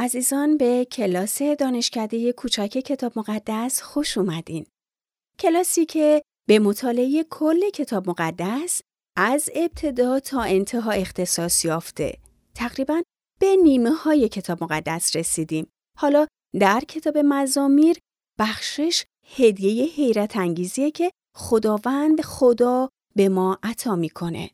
عزیزان به کلاس دانشکده کوچک کتاب مقدس خوش اومدین. کلاسی که به مطالعه کل کتاب مقدس از ابتدا تا انتها اختصاص یافته. تقریبا به نیمه های کتاب مقدس رسیدیم. حالا در کتاب مزامیر بخشش هدیه حیرت انگیزیه که خداوند خدا به ما عطا می‌کنه.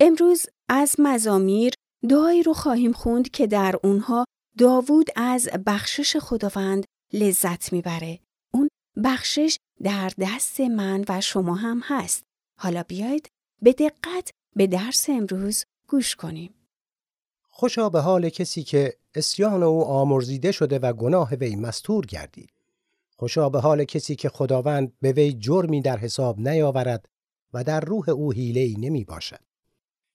امروز از مزامیر دعایی رو خواهیم خوند که در اونها داوود از بخشش خداوند لذت می‌بره. اون بخشش در دست من و شما هم هست. حالا بیایید به دقت به درس امروز گوش کنیم. خوشا به حال کسی که اسیان او آمرزیده شده و گناه وی مستور گردید. خوشا به حال کسی که خداوند به وی جرمی در حساب نیاورد و در روح او حیله‌ای نمی باشد.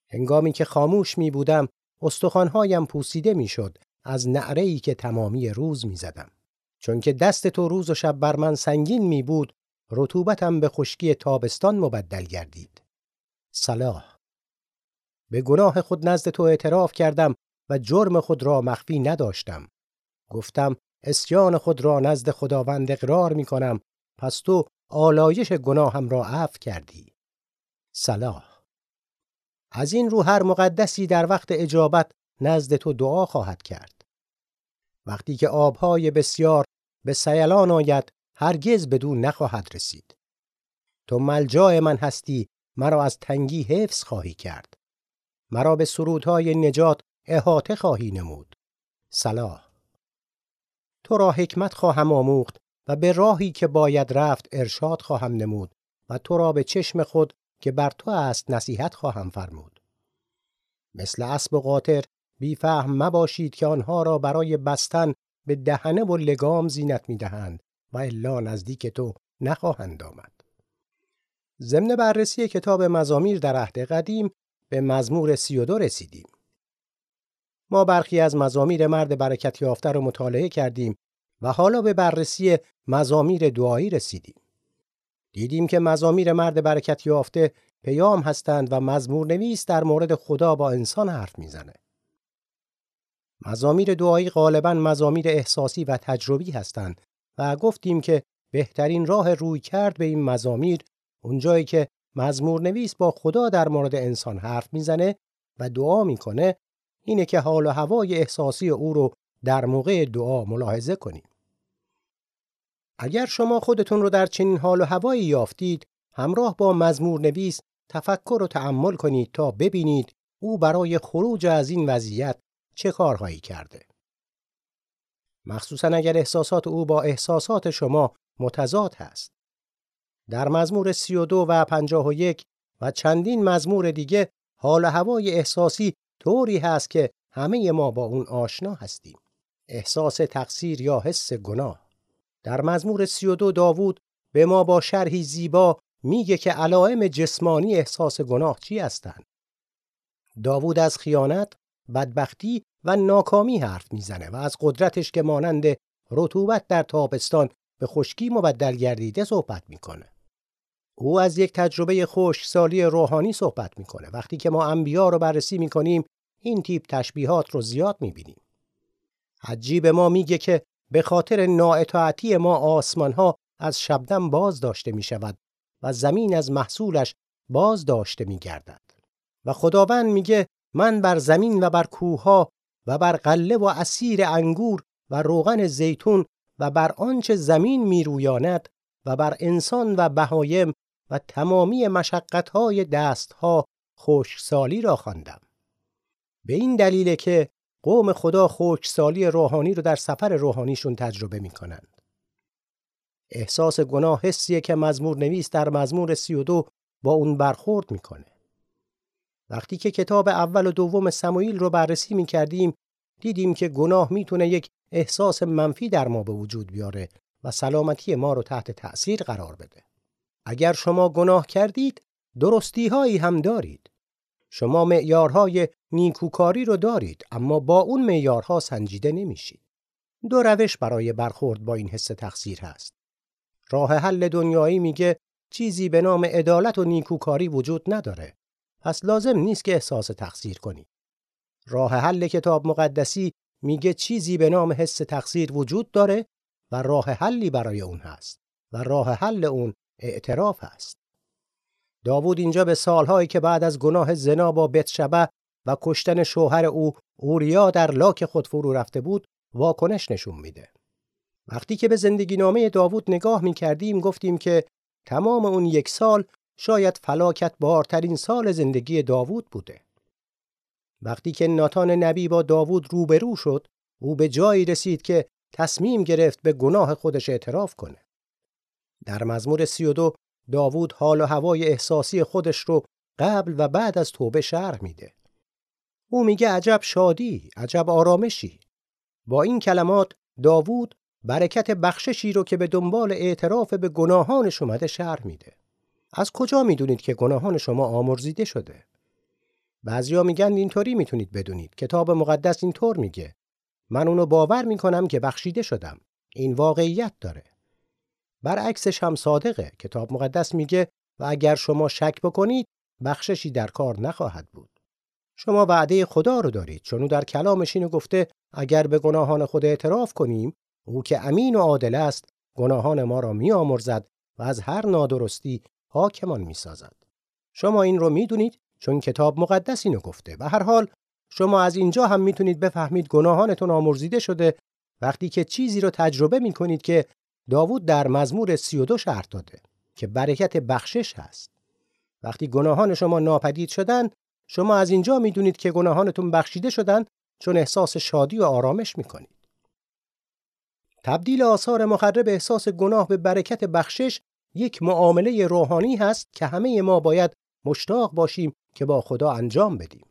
هنگامی که خاموش می بودم استخوانهایم پوسیده می شد از نعره که تمامی روز می زدم. چون که دست تو روز و شب بر من سنگین می بود رطوبتم به خشکی تابستان مبدل گردید. صلاح به گناه خود نزد تو اعتراف کردم و جرم خود را مخفی نداشتم. گفتم اسیان خود را نزد خداوند اقرار می کنم پس تو آلایش گناهم را عفو کردی. صلاح از این رو هر مقدسی در وقت اجابت نزد تو دعا خواهد کرد. وقتی که آبهای بسیار به سیلان آید هرگز بدون نخواهد رسید. تو ملجای من هستی مرا از تنگی حفظ خواهی کرد. مرا به سرودهای نجات احاطه خواهی نمود. صلاح تو را حکمت خواهم آموخت و به راهی که باید رفت ارشاد خواهم نمود و تو را به چشم خود که بر تو است نصیحت خواهم فرمود. مثل اسب و قاطر بیفهم مباشید که آنها را برای بستن به دهنه و لگام زینت می‌دهند و الا نزدیک تو نخواهند آمد. ضمن بررسی کتاب مزامیر در عهد قدیم به مزمور سی و دو رسیدیم. ما برخی از مزامیر مرد برکت یافته را مطالعه کردیم و حالا به بررسی مزامیر دعایی رسیدیم. دیدیم که مزامیر مرد برکت یافته پیام هستند و مزمور نویس در مورد خدا با انسان حرف می‌زنه. مزامیر دعایی غالبا مزامیر احساسی و تجربی هستند و گفتیم که بهترین راه روی کرد به این مزامیر اونجایی که مزمور نویس با خدا در مورد انسان حرف می‌زنه و دعا می‌کنه اینه که حال و هوای احساسی او رو در موقع دعا ملاحظه کنیم. اگر شما خودتون رو در چنین حال و هوایی یافتید همراه با مزمور نویس تفکر و تأمل کنید تا ببینید او برای خروج از این وضعیت چه کارهایی کرده. مخصوصا اگر احساسات او با احساسات شما متضاد هست. در مزمور 32 و 51 و چندین مزمور دیگه حال هوای احساسی طوری هست که همه ما با اون آشنا هستیم. احساس تقصیر یا حس گناه. در مزمور 32 داوود به ما با شرحی زیبا میگه که علائم جسمانی احساس گناه چی هستند. داوود از خیانت، بدبختی و ناکامی حرف می‌زنه و از قدرتش که مانند رطوبت در تابستان به خشکی مبدل گردیده صحبت می‌کنه. او از یک تجربه خشکسالی روحانی صحبت می‌کنه. وقتی که ما انبیا رو بررسی می‌کنیم این تیپ تشبیهات رو زیاد می‌بینیم. حجی به ما میگه که به خاطر نااطاعتی ما آسمان ها از شبدم باز داشته می شود و زمین از محصولش باز داشته می گردد. و خداوند میگه من بر زمین و بر کوه و بر قله و اسیر انگور و روغن زیتون و بر آنچه زمین میرویاند و بر انسان و بهایم و تمامی مشقتهای دستها خشکسالی را خواندم. به این دلیل که قوم خدا خشکسالی روحانی رو در سفر روحانیشون تجربه می کنند. احساس گناه حسیه که مزمور نویس در مزمور سی و دو با اون برخورد می‌کنه. وقتی که کتاب اول و دوم سموئیل رو بررسی می کردیم دیدیم که گناه می‌تونه یک احساس منفی در ما به وجود بیاره و سلامتی ما رو تحت تأثیر قرار بده. اگر شما گناه کردید درستی هایی هم دارید. شما معیارهای نیکوکاری رو دارید اما با اون معیارها سنجیده نمیشید. دو روش برای برخورد با این حس تقصیر هست. راه حل دنیایی میگه چیزی به نام عدالت و نیکوکاری وجود نداره. پس لازم نیست که احساس تقصیر کنی. راه حل کتاب مقدسی میگه چیزی به نام حس تقصیر وجود داره و راه حلی برای اون هست و راه حل اون اعتراف هست. داوود اینجا به سالهایی که بعد از گناه زنا با بتشبه و کشتن شوهر او اوریا در لاک خود فرو رفته بود واکنش نشون میده. وقتی که به زندگی نامه داوود نگاه می کردیم گفتیم که تمام اون یک سال شاید فلاکت بارترین سال زندگی داوود بوده. وقتی که ناتان نبی با داوود روبرو شد او به جایی رسید که تصمیم گرفت به گناه خودش اعتراف کنه. در مزمور 32 داوود حال و هوای احساسی خودش رو قبل و بعد از توبه شرح میده. او میگه عجب شادی، عجب آرامشی. با این کلمات داوود برکت بخششی رو که به دنبال اعتراف به گناهانش اومده شرح میده. از کجا می‌دونید که گناهان شما آمرزیده شده؟ بعضیا میگن اینطوری می‌تونید بدونید. کتاب مقدس اینطور میگه. من اونو باور می‌کنم که بخشیده شدم. این واقعیت داره. برعکسش هم صادقه. کتاب مقدس میگه و اگر شما شک بکنید بخششی در کار نخواهد بود. شما وعده خدا رو دارید چون او در کلامش اینو گفته اگر به گناهان خود اعتراف کنیم او که امین و عادل است گناهان ما را میآمرزد و از هر نادرستی حاکمان می‌سازد شما این رو می‌دونید چون کتاب مقدس اینو گفته و هر حال شما از اینجا هم می‌تونید بفهمید گناهانتون آمرزیده شده وقتی که چیزی رو تجربه می‌کنید که داوود در مزمور 32 شرط داده که برکت بخشش هست. وقتی گناهان شما ناپدید شدن شما از اینجا می‌دونید که گناهانتون بخشیده شدن چون احساس شادی و آرامش می‌کنید تبدیل آثار مخرب احساس گناه به برکت بخشش یک معامله روحانی هست که همه ما باید مشتاق باشیم که با خدا انجام بدیم.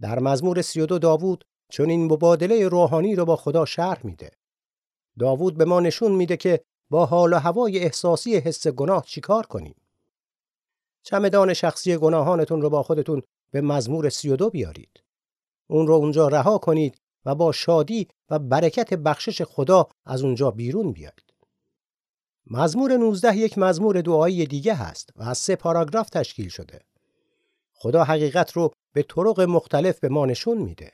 در مزمور 32 داوود چون این مبادله روحانی رو با خدا شرح میده. داوود به ما نشون میده که با حال و هوای احساسی حس گناه چیکار کنیم. چمدان شخصی گناهانتون رو با خودتون به مزمور 32 بیارید. اون رو اونجا رها کنید و با شادی و برکت بخشش خدا از اونجا بیرون بیاید. مزمور 19 یک مزمور دعایی دیگه هست و از سه پاراگراف تشکیل شده. خدا حقیقت رو به طرق مختلف به ما نشون میده.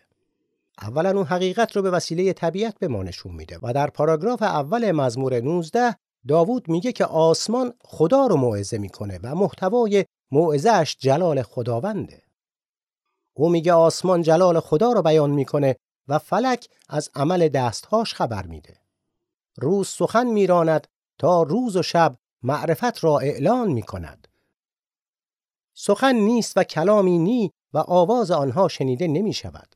اولا اون حقیقت رو به وسیله طبیعت به ما نشون میده و در پاراگراف اول مزمور 19 داوود میگه که آسمان خدا رو موعظه می‌کنه و محتوای موعظهش جلال خداونده. او میگه آسمان جلال خدا رو بیان می‌کنه و فلک از عمل دستهاش خبر میده. روز سخن میراند تا روز و شب معرفت را اعلان می کند. سخن نیست و کلامی نی و آواز آنها شنیده نمی شود.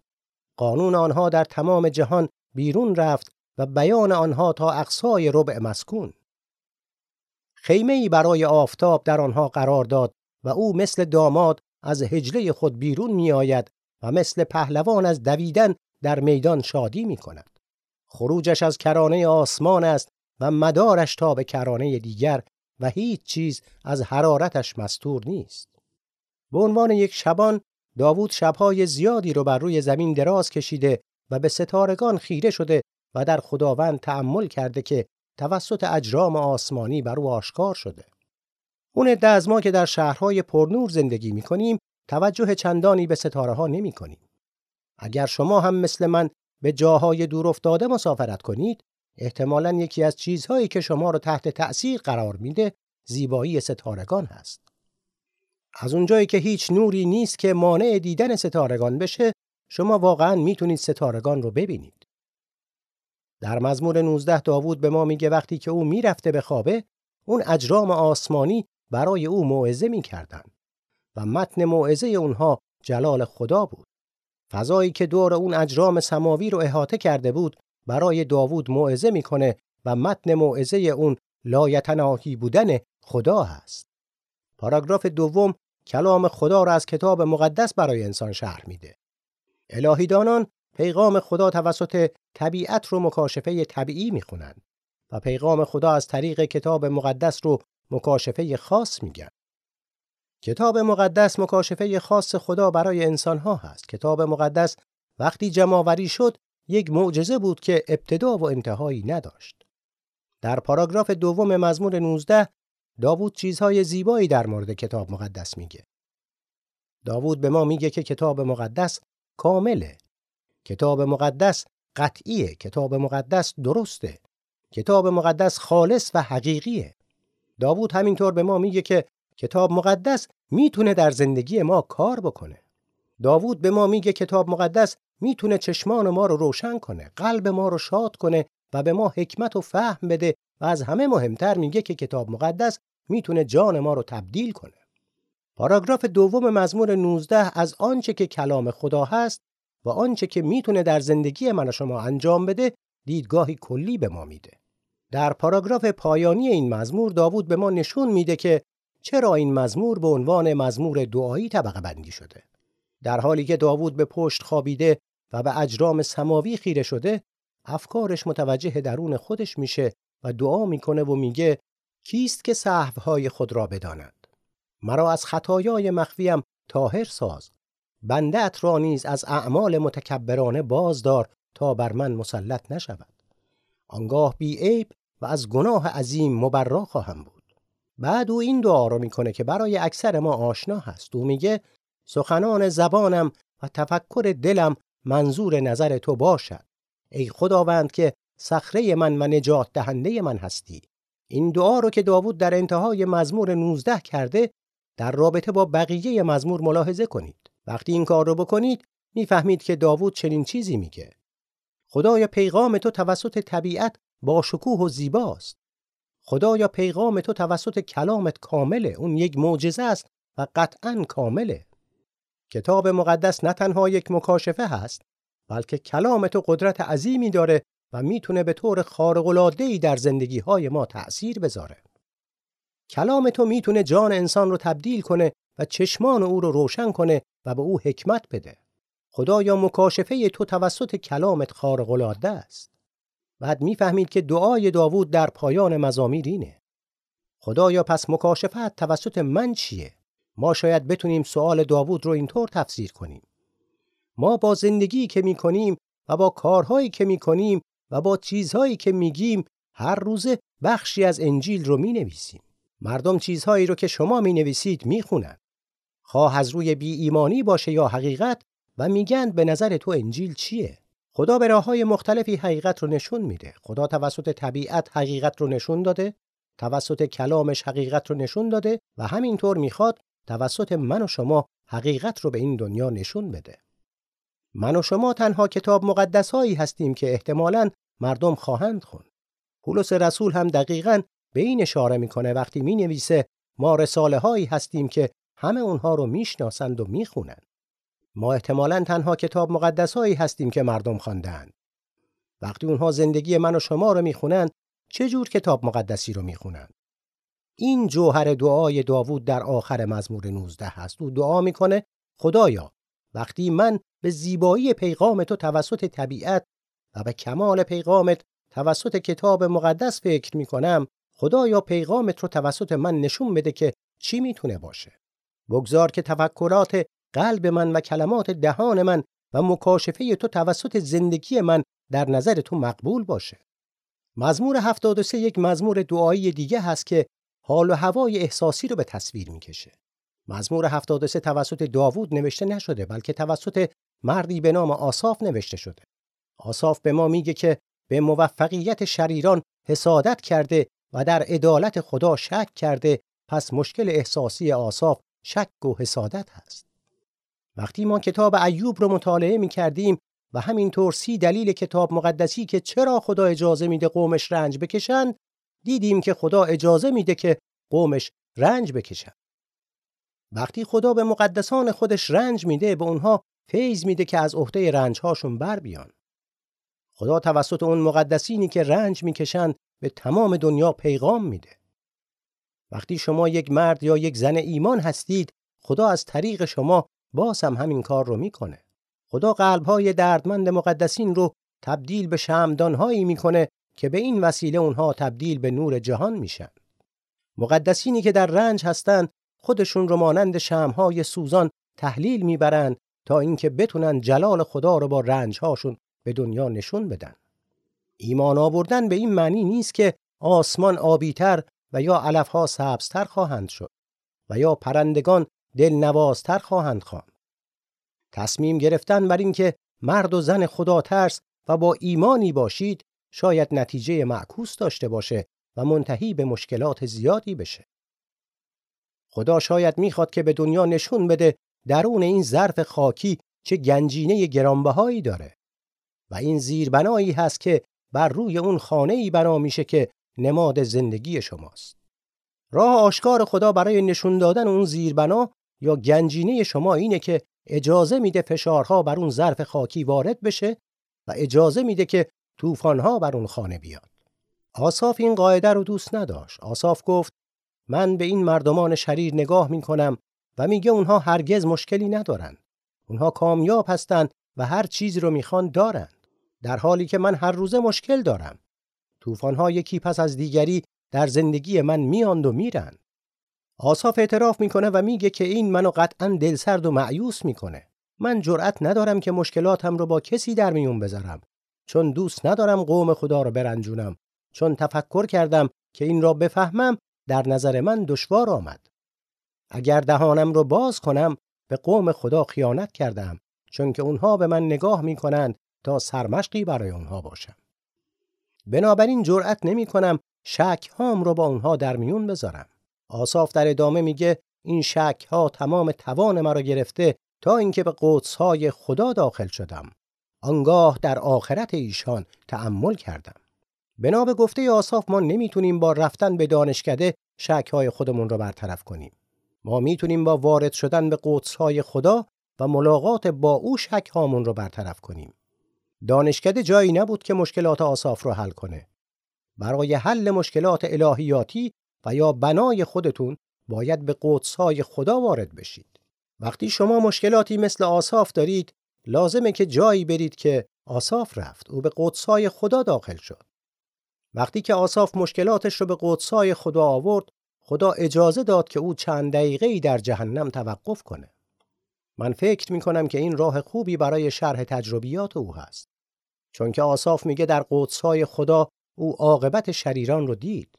قانون آنها در تمام جهان بیرون رفت و بیان آنها تا اقصای ربع مسکون. خیمه ای برای آفتاب در آنها قرار داد و او مثل داماد از هجله خود بیرون می آید و مثل پهلوان از دویدن در میدان شادی می کند. خروجش از کرانه آسمان است و مدارش تا به کرانه دیگر و هیچ چیز از حرارتش مستور نیست. به عنوان یک شبان داوود شبهای زیادی رو بر روی زمین دراز کشیده و به ستارگان خیره شده و در خداوند تأمل کرده که توسط اجرام آسمانی بر او آشکار شده. اون عده از ما که در شهرهای پرنور زندگی می کنیم توجه چندانی به ستاره ها نمی کنیم. اگر شما هم مثل من به جاهای دور افتاده مسافرت کنید احتمالا یکی از چیزهایی که شما رو تحت تأثیر قرار میده زیبایی ستارگان هست. از اونجایی که هیچ نوری نیست که مانع دیدن ستارگان بشه شما واقعا می‌تونید ستارگان رو ببینید. در مزمور 19 داوود به ما میگه وقتی که او می‌رفته به خوابه اون اجرام آسمانی برای او موعظه می‌کردن و متن موعظه اونها جلال خدا بود. فضایی که دور اون اجرام سماوی رو احاطه کرده بود برای داوود موعظه می‌کنه و متن موعظه اون لایتناهی بودن خدا هست. پاراگراف دوم کلام خدا را از کتاب مقدس برای انسان شرح میده. الهیدانان پیغام خدا توسط طبیعت رو مکاشفه طبیعی می‌خونن و پیغام خدا از طریق کتاب مقدس رو مکاشفه خاص میگن. کتاب مقدس مکاشفه خاص خدا برای انسان ها هست. کتاب مقدس وقتی جمعآوری شد یک معجزه بود که ابتدا و انتهایی نداشت. در پاراگراف دوم مزمور 19 داوود چیزهای زیبایی در مورد کتاب مقدس میگه. داوود به ما میگه که کتاب مقدس کامله. کتاب مقدس قطعیه کتاب مقدس درسته کتاب مقدس خالص و حقیقیه داوود همینطور به ما میگه که کتاب مقدس می‌تونه در زندگی ما کار بکنه داوود به ما میگه کتاب مقدس می‌تونه چشمان ما رو روشن کنه قلب ما رو شاد کنه و به ما حکمت و فهم بده و از همه مهمتر میگه که کتاب مقدس می‌تونه جان ما رو تبدیل کنه پاراگراف دوم مزمور 19 از آنچه که کلام خدا هست و آنچه که می‌تونه در زندگی من و شما انجام بده دیدگاهی کلی به ما میده. در پاراگراف پایانی این مزمور داوود به ما نشون میده که چرا این مزمور به عنوان مزمور دعایی طبقه بندی شده. در حالی که داوود به پشت خوابیده و به اجرام سماوی خیره شده، افکارش متوجه درون خودش میشه و دعا می‌کنه و میگه کیست که صحوهای خود را بداند؟ مرا از خطایای مخفیم تاهر ساز. بنده را نیز از اعمال متکبرانه بازدار تا بر من مسلط نشود. آنگاه بی عیب و از گناه عظیم مبرا خواهم بود. بعد او این دعا رو می‌کنه که برای اکثر ما آشنا هست. او میگه سخنان زبانم و تفکر دلم منظور نظر تو باشد ای خداوند که صخره من و نجات دهنده من هستی این دعا رو که داوود در انتهای مزمور 19 کرده در رابطه با بقیه مزمور ملاحظه کنید. وقتی این کار رو بکنید می‌فهمید که داوود چنین چیزی میگه. خدایا پیغام تو توسط طبیعت با شکوه و زیباست. خدایا پیغام تو توسط کلامت کامله. اون یک معجزه است و قطعا کامله. کتاب مقدس نه تنها یک مکاشفه هست بلکه کلام تو قدرت عظیمی داره و می‌تونه به طور خارق‌العاده‌ای در زندگی های ما تأثیر بذاره. کلام تو می‌تونه جان انسان رو تبدیل کنه و چشمان او رو روشن کنه و به او حکمت بده. خدایا مکاشفه تو توسط کلامت خارق العاده است. بعد می‌فهمید که دعای داوود در پایان مزامیر اینه. خدایا پس مکاشفت توسط من چیه؟ ما شاید بتونیم سوال داوود رو اینطور تفسیر کنیم. ما با زندگی که می‌کنیم و با کارهایی که می‌کنیم و با چیزهایی که میگیم هر روزه بخشی از انجیل رو می‌نویسیم. مردم چیزهایی رو که شما می نویسید می خونن. خواه از روی بی ایمانی باشه یا حقیقت و میگن به نظر تو انجیل چیه؟ خدا به راه های مختلفی حقیقت رو نشون میده. خدا توسط طبیعت حقیقت رو نشون داده، توسط کلامش حقیقت رو نشون داده و همینطور می‌خواد توسط من و شما حقیقت رو به این دنیا نشون بده. من و شما تنها کتاب مقدس هایی هستیم که احتمالاً مردم خواهند خوند. پولس رسول هم دقیقاً به این اشاره می‌کنه وقتی می نویسه ما رساله هایی هستیم که همه اونها رو می‌شناسند و می‌خونند. ما احتمالا تنها کتاب مقدس هایی هستیم که مردم خواندند. وقتی اونها زندگی من و شما رو می‌خونند چه جور کتاب مقدسی رو می‌خونند؟ این جوهر دعای داوود در آخر مزمور 19 هست. او دعا می‌کنه خدایا وقتی من به زیبایی پیغام تو توسط طبیعت و به کمال پیغامت توسط کتاب مقدس فکر می‌کنم خدایا پیغامت رو توسط من نشون بده که چی می‌تونه باشه. بگذار که تفکرات قلب من و کلمات دهان من و مکاشفه تو توسط زندگی من در نظر تو مقبول باشه. مزمور 73 یک مزمور دعایی دیگه هست که حال و هوای احساسی رو به تصویر می‌کشه. مزمور 73 توسط داوود نوشته نشده بلکه توسط مردی به نام آصاف نوشته شده. آصاف به ما میگه که به موفقیت شریران حسادت کرده و در عدالت خدا شک کرده پس مشکل احساسی آصاف شک و حسادت هست. وقتی ما کتاب ایوب رو مطالعه می کردیم و همینطور سی دلیل کتاب مقدسی که چرا خدا اجازه میده قومش رنج بکشن دیدیم که خدا اجازه میده که قومش رنج بکشن. وقتی خدا به مقدسان خودش رنج میده به اونها فیض میده که از عهده رنجهاشون بر بیان. خدا توسط اون مقدسینی که رنج می‌کشن به تمام دنیا پیغام میده. وقتی شما یک مرد یا یک زن ایمان هستید، خدا از طریق شما باز هم همین کار رو می‌کنه. خدا قلبهای دردمند مقدسین رو تبدیل به شمدانهایی می‌کنه که به این وسیله اونها تبدیل به نور جهان میشن. مقدسینی که در رنج هستند خودشون رو مانند شمهای سوزان تحلیل می‌برند تا اینکه بتونن جلال خدا رو با رنجهاشون به دنیا نشون بدن. ایمان آوردن به این معنی نیست که آسمان آبیتر و یا علفها سبزتر خواهند شد و یا پرندگان دلنوازتر خواهند خواند. تصمیم گرفتن بر اینکه مرد و زن خدا ترس و با ایمانی باشید شاید نتیجه معکوس داشته باشه و منتهی به مشکلات زیادی بشه. خدا شاید می‌خواد که به دنیا نشون بده درون این ظرف خاکی چه گنجینه گرانبهایی داره و این زیربنایی هست که بر روی اون خانه ای بنا میشه که نماد زندگی شماست. راه آشکار خدا برای نشون دادن اون زیربنا یا گنجینه شما اینه که اجازه میده فشارها بر اون ظرف خاکی وارد بشه و اجازه میده که طوفانها بر اون خانه بیاد. آصاف این قاعده رو دوست نداشت. آصاف گفت من به این مردمان شریر نگاه می‌کنم و میگه اونها هرگز مشکلی ندارن. اونها کامیاب هستند و هر چیزی رو می‌خوان دارند. در حالی که من هر روزه مشکل دارم. طوفان‌ها یکی پس از دیگری در زندگی من میاند و میرن. آصاف اعتراف می‌کنه و میگه که این منو قطعا دلسرد و معیوس می‌کنه. من جرأت ندارم که مشکلاتم رو با کسی در میون بذارم چون دوست ندارم قوم خدا رو برنجونم چون تفکر کردم که این را بفهمم در نظر من دشوار آمد. اگر دهانم رو باز کنم به قوم خدا خیانت کردم چون که اونها به من نگاه می‌کنند تا سرمشقی برای اونها باشم. بنابراین جرأت نمی کنم شک هام رو با اونها در میون بذارم. آصاف در ادامه میگه این شک ها تمام توان مرا گرفته تا اینکه به قدس های خدا داخل شدم. آنگاه در آخرت ایشان تأمل کردم. بنا به گفته آصاف ما نمی‌تونیم با رفتن به دانشکده شک های خودمون رو برطرف کنیم. ما می‌تونیم با وارد شدن به قدس های خدا و ملاقات با او شک هامون رو برطرف کنیم. دانشکده جایی نبود که مشکلات آصاف رو حل کنه. برای حل مشکلات الهیاتی و یا بنای خودتون باید به قدسهای خدا وارد بشید. وقتی شما مشکلاتی مثل آصاف دارید لازمه که جایی برید که آصاف رفت او به قدسهای خدا داخل شد. وقتی که آصاف مشکلاتش رو به قدسهای خدا آورد خدا اجازه داد که او چند دقیقه ای در جهنم توقف کنه. من فکر می کنم که این راه خوبی برای شرح تجربیات او هست. چون که آصاف میگه در قدسهای خدا او عاقبت شریران رو دید.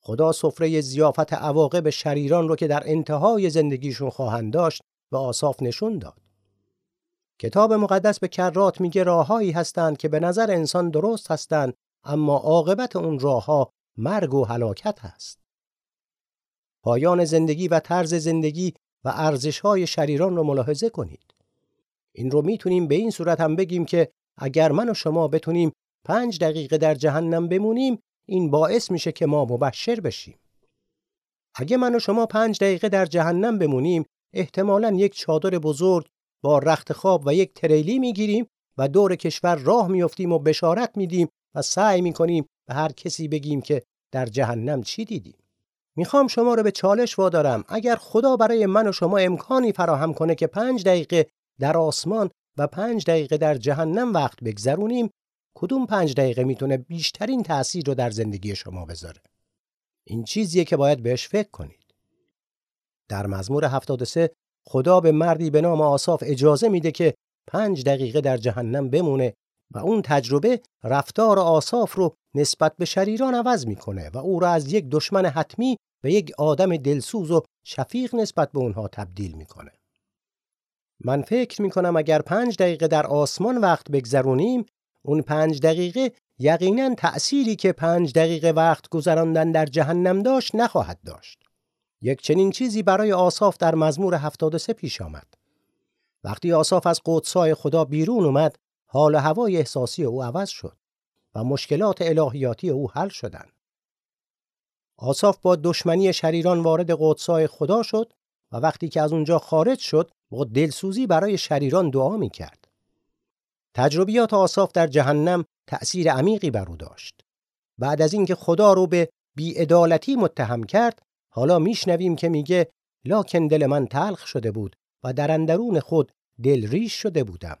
خدا سفره زیافت عواقب شریران رو که در انتهای زندگیشون خواهند داشت به آصاف نشون داد. کتاب مقدس به کرات میگه راههایی هستند که به نظر انسان درست هستند اما عاقبت اون راهها مرگ و هلاکت هست. پایان زندگی و طرز زندگی و ارزش‌های شریران رو ملاحظه کنید. این رو می‌تونیم به این صورت هم بگیم که اگر من و شما بتونیم پنج دقیقه در جهنم بمونیم این باعث میشه که ما مبشر بشیم. اگه من و شما پنج دقیقه در جهنم بمونیم احتمالا یک چادر بزرگ با رخت خواب و یک تریلی می‌گیریم و دور کشور راه میافتیم و بشارت میدیم و سعی می‌کنیم به هر کسی بگیم که در جهنم چی دیدیم. می‌خوام شما رو به چالش وادارم. اگر خدا برای من و شما امکانی فراهم کنه که پنج دقیقه در آسمان و پنج دقیقه در جهنم وقت بگذرونیم کدوم پنج دقیقه می‌تونه بیشترین تأثیر رو در زندگی شما بذاره؟ این چیزیه که باید بهش فکر کنید. در مزمور 73 خدا به مردی به نام آصاف اجازه میده که پنج دقیقه در جهنم بمونه و اون تجربه رفتار آصاف رو نسبت به شریران عوض می‌کنه و او را از یک دشمن حتمی به یک آدم دلسوز و شفیق نسبت به اونها تبدیل می‌کنه. من فکر می‌کنم اگر پنج دقیقه در آسمان وقت بگذرونیم اون پنج دقیقه یقینا تأثیری که پنج دقیقه وقت گذراندن در جهنم داشت نخواهد داشت. یک چنین چیزی برای آصاف در مزمور 73 پیش آمد. وقتی آصاف از قدسای خدا بیرون اومد حال و هوای احساسی او عوض شد و مشکلات الهیاتی او حل شدند. آصاف با دشمنی شریران وارد قدسای خدا شد و وقتی که از اونجا خارج شد با دلسوزی برای شریران دعا می کرد. تجربیات آصاف در جهنم تأثیر عمیقی بر او داشت. بعد از اینکه خدا رو به بیعدالتی متهم کرد، حالا میشنویم که میگه لاکن دل من تلخ شده بود و در اندرون خود دل ریش شده بودم.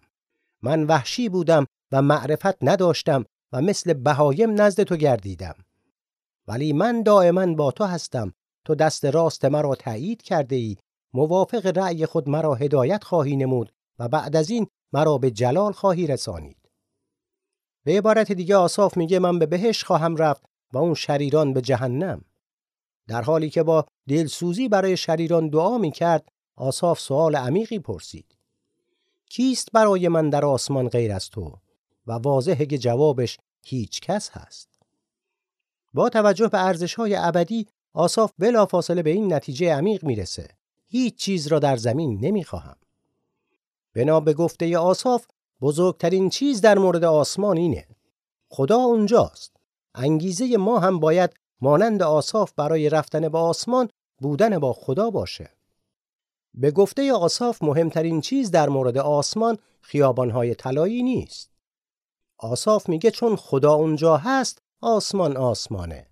من وحشی بودم و معرفت نداشتم و مثل بهایم نزد تو گردیدم. ولی من دائما با تو هستم تو دست راست مرا تایید کرده ای موافق رأی خود مرا هدایت خواهی نمود و بعد از این مرا به جلال خواهی رسانید به عبارت دیگه آصاف میگه من به بهش خواهم رفت و اون شریران به جهنم در حالی که با دلسوزی برای شریران دعا می‌کرد آصاف سوال عمیقی پرسید کیست برای من در آسمان غیر از تو و واضحه که جوابش هیچ کس هست. با توجه به ارزش های ابدی آصاف بلافاصله به این نتیجه عمیق می‌رسه. هیچ چیز را در زمین نمی‌خواهم. بنا به گفته آصاف بزرگترین چیز در مورد آسمان اینه. خدا اونجاست. انگیزه ما هم باید مانند آصاف برای رفتن به آسمان بودن با خدا باشه. به گفته آصاف مهمترین چیز در مورد آسمان خیابانهای طلایی نیست. آصاف میگه چون خدا اونجا هست آسمان آسمانه.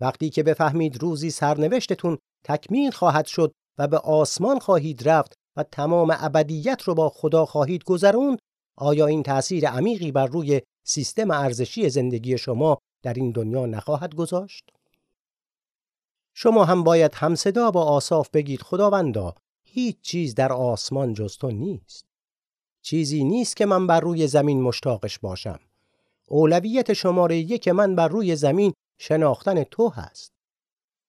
وقتی که بفهمید روزی سرنوشتتون تکمیل خواهد شد و به آسمان خواهید رفت و تمام ابدیت رو با خدا خواهید گذروند آیا این تأثیر عمیقی بر روی سیستم ارزشی زندگی شما در این دنیا نخواهد گذاشت؟ شما هم باید همصدا با آصاف بگید خداوندا هیچ چیز در آسمان جز تو نیست. چیزی نیست که من بر روی زمین مشتاقش باشم. اولویت شماره یک من بر روی زمین شناختن تو هست.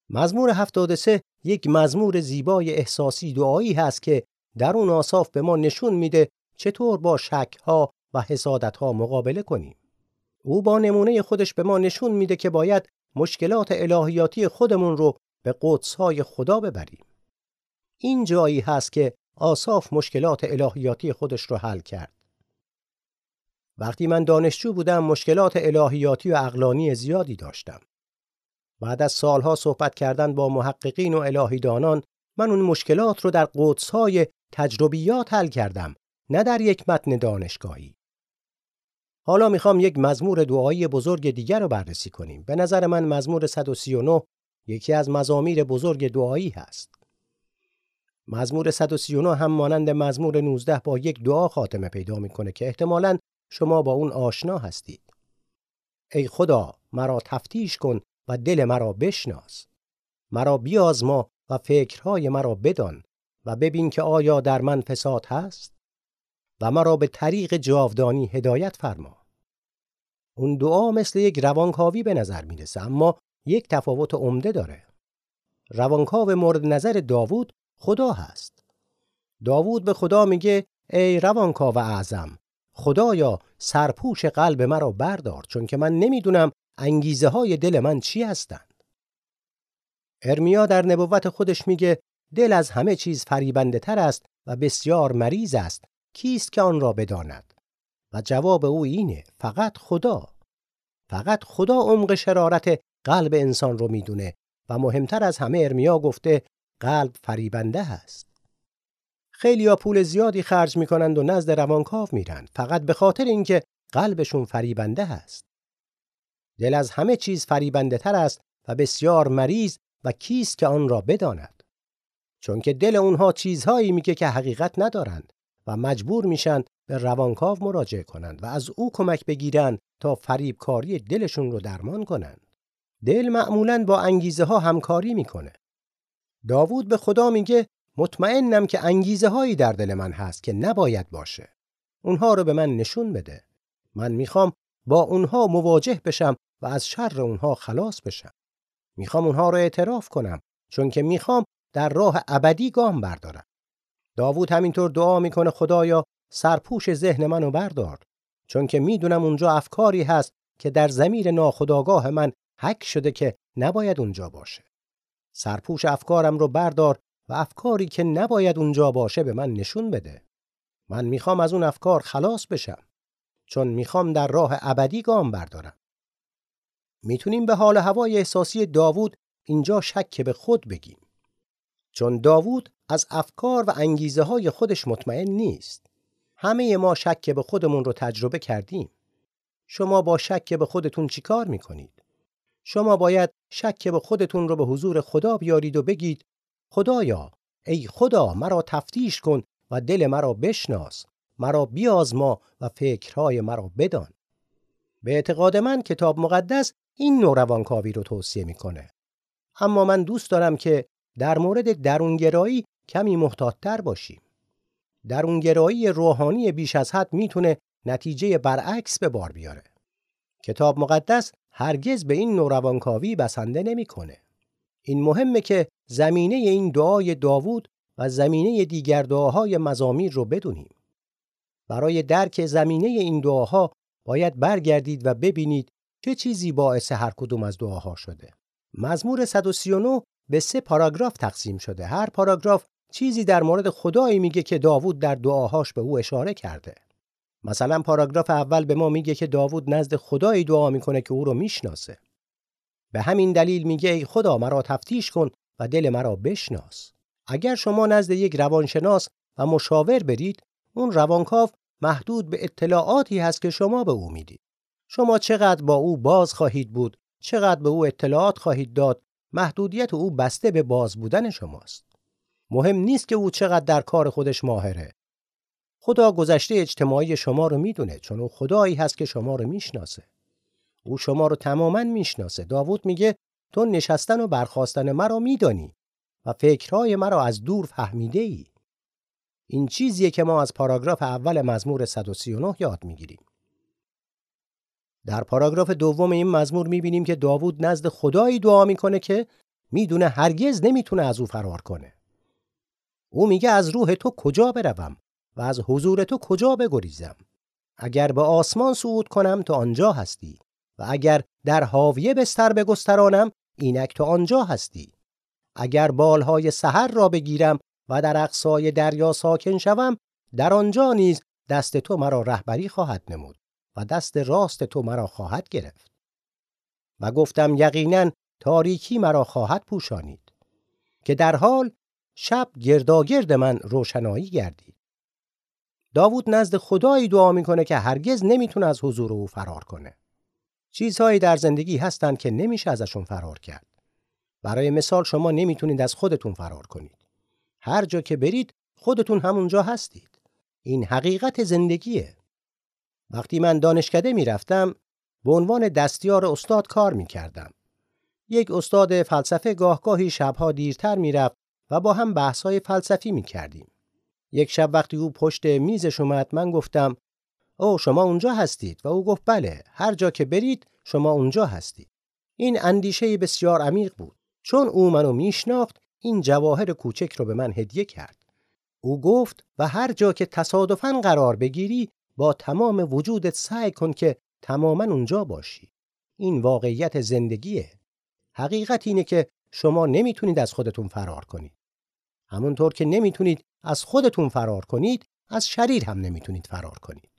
مزمور 73 یک مزمور زیبای احساسی دعایی هست که در اون آصاف به ما نشون میده چطور با شکها و حسادتها مقابله کنیم. او با نمونه خودش به ما نشون میده که باید مشکلات الهیاتی خودمون رو به قدسهای خدا ببریم. این جایی هست که آصاف مشکلات الهیاتی خودش رو حل کرد. وقتی من دانشجو بودم مشکلات الهیاتی و اقلانی زیادی داشتم. بعد از سالها صحبت کردن با محققین و الهیدانان من اون مشکلات رو در قدسهای تجربیات حل کردم نه در یک متن دانشگاهی. حالا می‌خوام یک مزمور دعایی بزرگ دیگر رو بررسی کنیم. به نظر من مزمور 139 یکی از مزامیر بزرگ دعایی هست. مزمور 139 هم مانند مزمور 19 با یک دعا خاتمه پیدا می‌کنه که احتمالاً شما با اون آشنا هستید. ای خدا مرا تفتیش کن و دل مرا بشناس. مرا بیازما و فکرهای مرا بدان و ببین که آیا در من فساد هست و مرا به طریق جاودانی هدایت فرما. اون دعا مثل یک روانکاوی به نظر می‌رسه اما یک تفاوت عمده داره. روانکاو مورد نظر داوود خدا هست. داوود به خدا میگه ای روانکاو اعظم خدایا سرپوش قلب مرا بردار چون که من نمی‌دونم انگیزه های دل من چی هستند. ارمیا در نبوت خودش میگه دل از همه چیز فریبنده تر است و بسیار مریض است کیست که آن را بداند؟ و جواب او اینه فقط خدا. فقط خدا عمق شرارت قلب انسان رو می‌دونه و مهمتر از همه ارمیا گفته قلب فریبنده است خیلی ها پول زیادی خرج می‌کنند و نزد روانکاو میرن فقط به خاطر اینکه قلبشون فریبنده است دل از همه چیز فریبنده تر است و بسیار مریض و کیست که آن را بداند؟ چون که دل اونها چیزهایی میگه که حقیقت ندارند. و مجبور میشن به روانکاو مراجعه کنند و از او کمک بگیرند تا فریبکاری دلشون رو درمان کنند. دل معمولا با انگیزه ها همکاری می‌کنه. داوود به خدا میگه مطمئنم که انگیزه هایی در دل من هست که نباید باشه. اونها رو به من نشون بده. من می‌خوام با اونها مواجه بشم و از شر اونها خلاص بشم. می‌خوام اونها رو اعتراف کنم چون که می‌خوام در راه ابدی گام بردارم. داوود همینطور دعا می‌کنه خدایا سرپوش ذهن منو بردار چون که می‌دونم اونجا افکاری هست که در زمیر ناخداگاه من حک شده که نباید اونجا باشه. سرپوش افکارم رو بردار و افکاری که نباید اونجا باشه به من نشون بده. من می‌خوام از اون افکار خلاص بشم. چون می‌خوام در راه ابدی گام بردارم. می‌تونیم به حال هوای احساسی داوود اینجا شک به خود بگیم. چون داوود از افکار و انگیزه های خودش مطمئن نیست. همه ما شک به خودمون رو تجربه کردیم. شما با شک به خودتون چیکار می‌کنید؟ شما باید شک به خودتون رو به حضور خدا بیارید و بگید خدایا ای خدا مرا تفتیش کن و دل مرا بشناس مرا بیازما و فکرهای مرا بدان به اعتقاد من کتاب مقدس این نوع روانکاوی رو توصیه می‌کنه اما من دوست دارم که در مورد درونگرایی کمی محتاطتر باشیم. درونگرایی روحانی بیش از حد می‌تونه نتیجه برعکس به بار بیاره. کتاب مقدس هرگز به این نوع روانکاوی بسنده نمی‌کنه. این مهمه که زمینه این دعای داوود و زمینه دیگر دعاهای مزامیر رو بدونیم. برای درک زمینه این دعاها باید برگردید و ببینید چه چیزی باعث هر کدوم از دعاها شده. مزمور 139 به سه پاراگراف تقسیم شده. هر پاراگراف چیزی در مورد خدایی میگه که داوود در دعاهاش به او اشاره کرده. مثلا پاراگراف اول به ما میگه که داوود نزد خدایی دعا می‌کنه که او رو می‌شناسه. به همین دلیل میگه ای خدا مرا تفتیش کن و دل مرا بشناس. اگر شما نزد یک روانشناس و مشاور برید، اون روانکاو محدود به اطلاعاتی هست که شما به او می‌دید. شما چقدر با او باز خواهید بود، چقدر به او اطلاعات خواهید داد، محدودیت او بسته به باز بودن شماست. مهم نیست که او چقدر در کار خودش ماهره. خدا گذشته اجتماعی شما رو می‌دونه چون او خدایی هست که شما رو می‌شناسه. او شما رو تماما می‌شناسه. داوود میگه تو نشستن و برخواستن مرا میدانی و فکرهای مرا از دور فهمیده ای. این چیزیه که ما از پاراگراف اول مزمور 139 یاد می‌گیریم. در پاراگراف دوم این مزمور می‌بینیم که داوود نزد خدایی دعا می‌کنه که می‌دونه هرگز نمی‌تونه از او فرار کنه. او میگه از روح تو کجا بروم و از حضور تو کجا بگریزم؟ اگر به آسمان صعود کنم تو آنجا هستی و اگر در حاویه بستر بگسترانم اینک تو آنجا هستی. اگر بالهای سحر را بگیرم و در اقصای دریا ساکن شوم در آنجا نیز دست تو مرا رهبری خواهد نمود. و دست راست تو مرا خواهد گرفت. و گفتم یقینا تاریکی مرا خواهد پوشانید که در حال شب گرداگرد من روشنایی گردید. داوود نزد خدایی دعا می‌کنه که هرگز نمی‌تونه از حضور او فرار کنه. چیزهایی در زندگی هستند که نمیشه ازشون فرار کرد. برای مثال شما نمی‌تونید از خودتون فرار کنید. هر جا که برید خودتون همونجا هستید. این حقیقت زندگیه. وقتی من دانشکده می‌رفتم به عنوان دستیار استاد کار می‌کردم. یک استاد فلسفه گاهگاهی شبها دیرتر می‌رفت و با هم بحث‌های فلسفی می‌کردیم. یک شب وقتی او پشت میزش اومد من گفتم او شما اونجا هستید. و او گفت بله هر جا که برید شما اونجا هستید. این اندیشه بسیار عمیق بود. چون او منو میشناخت این جواهر کوچک رو به من هدیه کرد. او گفت و هر جا که تصادفاً قرار بگیری با تمام وجودت سعی کن که تماما اونجا باشی. این واقعیت زندگیه. حقیقت اینه که شما نمی‌تونید از خودتون فرار کنید. همونطور که نمی‌تونید از خودتون فرار کنید از شریر هم نمی‌تونید فرار کنید.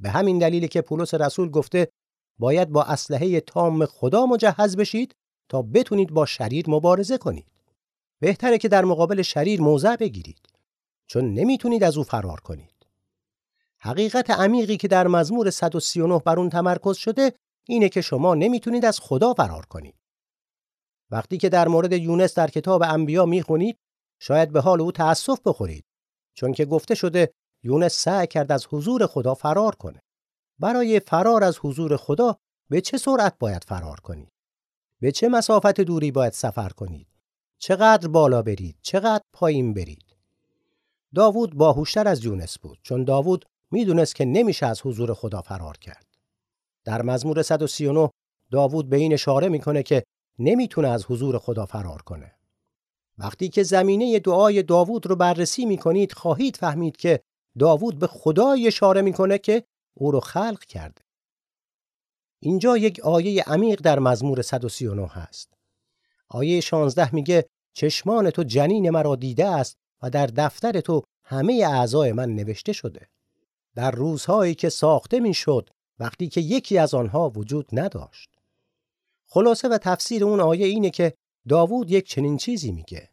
به همین دلیل که پولس رسول گفته باید با اسلحه تام خدا مجهز بشید تا بتونید با شریر مبارزه کنید. بهتره که در مقابل شریر موضع بگیرید چون نمی‌تونید از او فرار کنید. حقیقت عمیقی که در مزمور 139 بر اون تمرکز شده اینه که شما نمی‌تونید از خدا فرار کنید. وقتی که در مورد یونس در کتاب انبیا می‌خونید شاید به حال او تأسف بخورید چون که گفته شده یونس سعی کرد از حضور خدا فرار کنه. برای فرار از حضور خدا به چه سرعت باید فرار کنید؟ به چه مسافت دوری باید سفر کنید؟ چقدر بالا برید؟ چقدر پایین برید؟ داوود باهوشتر از یونس بود چون داوود می‌دونست که نمیشه از حضور خدا فرار کرد در مزمور 139 داوود به این اشاره می‌کنه که نمی‌تونه از حضور خدا فرار کنه وقتی که زمینه دعای داوود رو بررسی می‌کنید خواهید فهمید که داوود به خدای اشاره می‌کنه که او رو خلق کرده. اینجا یک آیه عمیق در مزمور 139 هست. آیه 16 میگه چشمان تو جنین مرا دیده است و در دفتر تو همه اعضای من نوشته شده. در روزهایی که ساخته می‌شد وقتی که یکی از آنها وجود نداشت. خلاصه و تفسیر اون آیه اینه که داوود یک چنین چیزی میگه.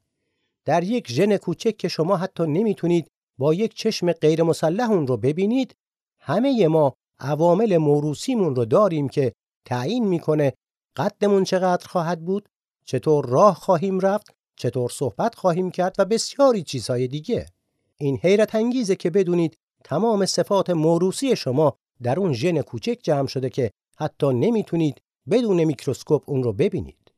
در یک ژن کوچک که شما حتی نمی‌تونید با یک چشم غیر مسلح اون رو ببینید همه ما عوامل موروسیمون رو داریم که تعیین می‌کنه قدمون چقدر خواهد بود چطور راه خواهیم رفت چطور صحبت خواهیم کرد و بسیاری چیزهای دیگه این حیرت انگیزه که بدونید تمام صفات موروسی شما در اون ژن کوچک جمع شده که حتی نمی‌تونید بدون میکروسکوپ اون رو ببینید.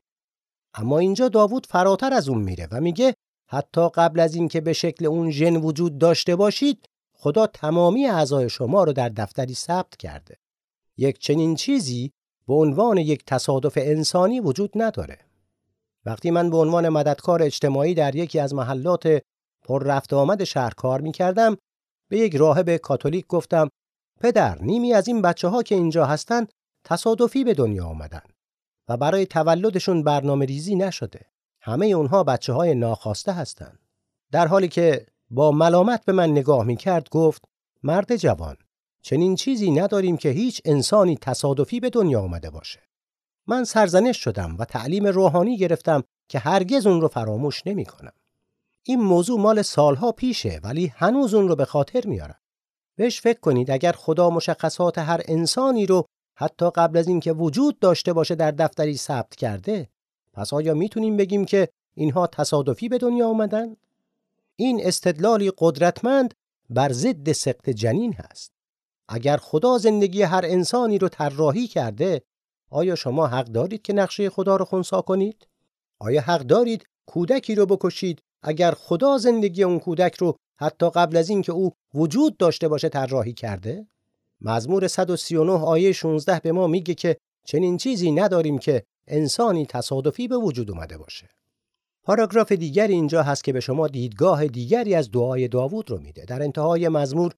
اما اینجا داوود فراتر از اون میره و میگه حتی قبل از اینکه به شکل اون ژن وجود داشته باشید خدا تمامی اعضای شما رو در دفتری ثبت کرده. یک چنین چیزی به عنوان یک تصادف انسانی وجود نداره. وقتی من به عنوان مددکار اجتماعی در یکی از محلات پر رفت آمد شهر کار می کردم به یک راهب کاتولیک گفتم پدر نیمی از این بچه ها که اینجا هستن تصادفی به دنیا آمدن و برای تولدشون برنامه ریزی نشده. همه اونها بچه های ناخواسته هستند. در حالی که با ملامت به من نگاه می کرد گفت مرد جوان چنین چیزی نداریم که هیچ انسانی تصادفی به دنیا آمده باشه. من سرزنش شدم و تعلیم روحانی گرفتم که هرگز اون رو فراموش نمی کنم. این موضوع مال سالها پیشه ولی هنوز اون رو به خاطر میارم. بهش فکر کنید اگر خدا مشخصات هر انسانی رو حتی قبل از اینکه وجود داشته باشه در دفتری ثبت کرده پس آیا می‌تونیم بگیم که اینها تصادفی به دنیا آمدن؟ این استدلالی قدرتمند بر ضد سقط جنین هست. اگر خدا زندگی هر انسانی رو طراحی کرده آیا شما حق دارید که نقشه خدا رو خونسا کنید؟ آیا حق دارید کودکی رو بکشید اگر خدا زندگی اون کودک رو حتی قبل از اینکه او وجود داشته باشه طراحی کرده؟ مزمور 139 آیه 16 به ما میگه که چنین چیزی نداریم که انسانی تصادفی به وجود اومده باشه. پاراگراف دیگری اینجا هست که به شما دیدگاه دیگری از دعای داوود رو میده. در انتهای مزمور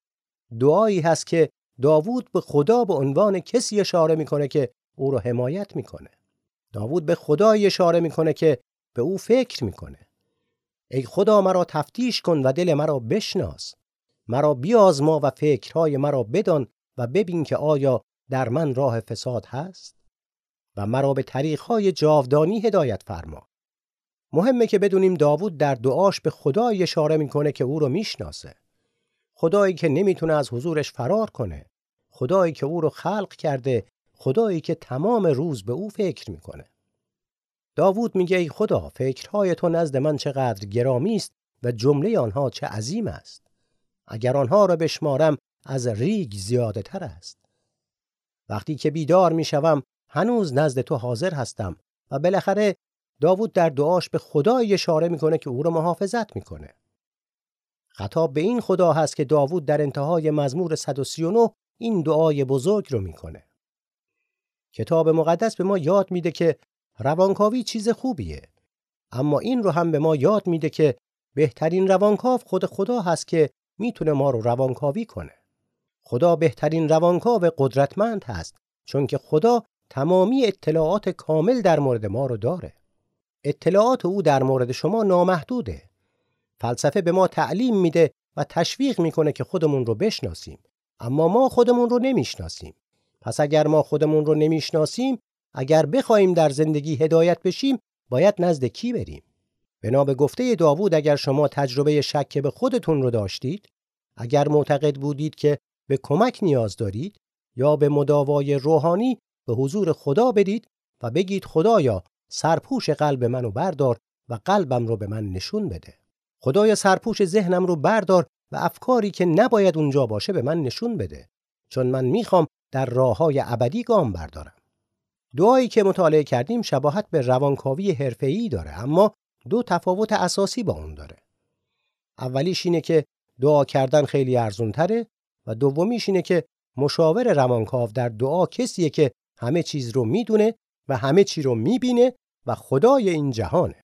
دعایی هست که داوود به خدا به عنوان کسی اشاره می‌کنه که او رو حمایت می‌کنه. داوود به خدای اشاره می‌کنه که به او فکر می‌کنه. ای خدا مرا تفتیش کن و دل مرا بشناس. مرا بیازما و فکرهای مرا بدان و ببین که آیا در من راه فساد هست و مرا به طریقهای جاودانی هدایت فرما. مهمه که بدونیم داوود در دعاش به خدای اشاره می‌کنه که او رو می‌شناسه. خدایی که نمی‌تونه از حضورش فرار کنه. خدایی که او رو خلق کرده خدایی که تمام روز به او فکر می‌کنه. داوود میگه ای خدا فکرهای تو نزد من چقدر گرامی است و جمله آنها چه عظیم است. اگر آنها را بشمارم از ریگ زیاده تر است. وقتی که بیدار می‌شوم هنوز نزد تو حاضر هستم و بالاخره داوود در دعاش به خدای اشاره می‌کنه که او را محافظت می‌کنه. خطاب به این خدا هست که داوود در انتهای مزمور 139 این دعای بزرگ رو می‌کنه. کتاب مقدس به ما یاد میده که روانکاوی چیز خوبیه. اما این رو هم به ما یاد میده که بهترین روانکاو خود خدا هست که می‌تونه ما رو روانکاوی کنه. خدا بهترین روانکاو قدرتمند هست چون که خدا تمامی اطلاعات کامل در مورد ما رو داره. اطلاعات او در مورد شما نامحدوده. فلسفه به ما تعلیم میده و تشویق می‌کنه که خودمون رو بشناسیم. اما ما خودمون رو نمی‌شناسیم. پس اگر ما خودمون رو نمی‌شناسیم، اگر بخوایم در زندگی هدایت بشیم، باید نزد کی بریم؟ بنا به گفته داوود اگر شما تجربه شک به خودتون رو داشتید، اگر معتقد بودید که به کمک نیاز دارید یا به مداوای روحانی به حضور خدا برید و بگید خدایا سرپوش قلب منو بردار و قلبم رو به من نشون بده. خدایا سرپوش ذهنم رو بردار و افکاری که نباید اونجا باشه به من نشون بده. چون من می‌خوام در راه های ابدی گام بردارم. دعایی که مطالعه کردیم شباهت به روانکاوی حرفه‌ای داره اما دو تفاوت اساسی با اون داره. اولیش اینه که دعا کردن خیلی ارزون تره و دومیش اینه که مشاور روانکاو در دعا کسیه که همه چیز رو می‌دونه و همه چی رو می‌بینه و خدای این جهانه.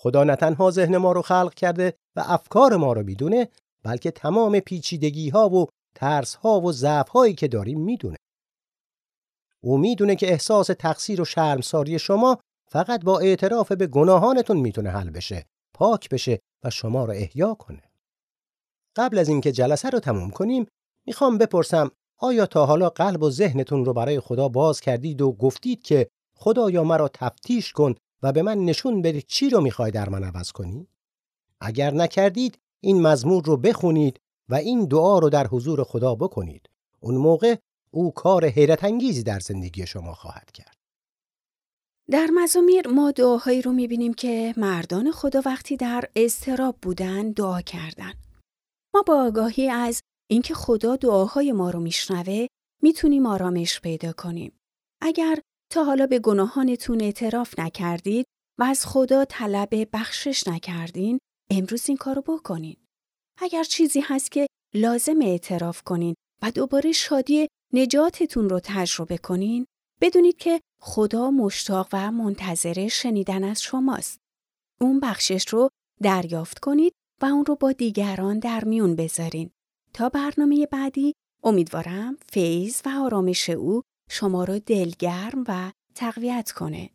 خدا نه تنها ذهن ما رو خلق کرده و افکار ما رو می‌دونه بلکه تمام پیچیدگی ها و ترس ها و ضعف هایی که داریم می‌دونه. او می‌دونه که احساس تقصیر و شرمساری شما فقط با اعتراف به گناهانتون می‌تونه حل بشه، پاک بشه و شما رو احیا کنه. قبل از اینکه جلسه رو تموم کنیم، می‌خوام بپرسم آیا تا حالا قلب و ذهنتون رو برای خدا باز کردید و گفتید که خدایا مرا تفتیش کن و به من نشون بده چی رو می‌خوای در من عوض کنی؟ اگر نکردید این مزمور رو بخونید و این دعا رو در حضور خدا بکنید. اون موقع او کار حیرت انگیزی در زندگی شما خواهد کرد. در مزامیر ما دعاهایی رو می‌بینیم که مردان خدا وقتی در اضطراب بودن دعا کردن. ما با آگاهی از اینکه خدا دعاهای ما رو میشنوه می‌تونیم آرامش پیدا کنیم. اگر تا حالا به گناهانتون اعتراف نکردید و از خدا طلب بخشش نکردین، امروز این کارو بکنین. اگر چیزی هست که لازم اعتراف کنین و دوباره شادی نجاتتون رو تجربه کنین، بدونید که خدا مشتاق و منتظر شنیدن از شماست. اون بخشش رو دریافت کنید و اون رو با دیگران در میون بذارین. تا برنامه بعدی امیدوارم فیض و آرامش او شما را دلگرم و تقویت کنه.